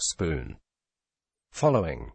spoon. Following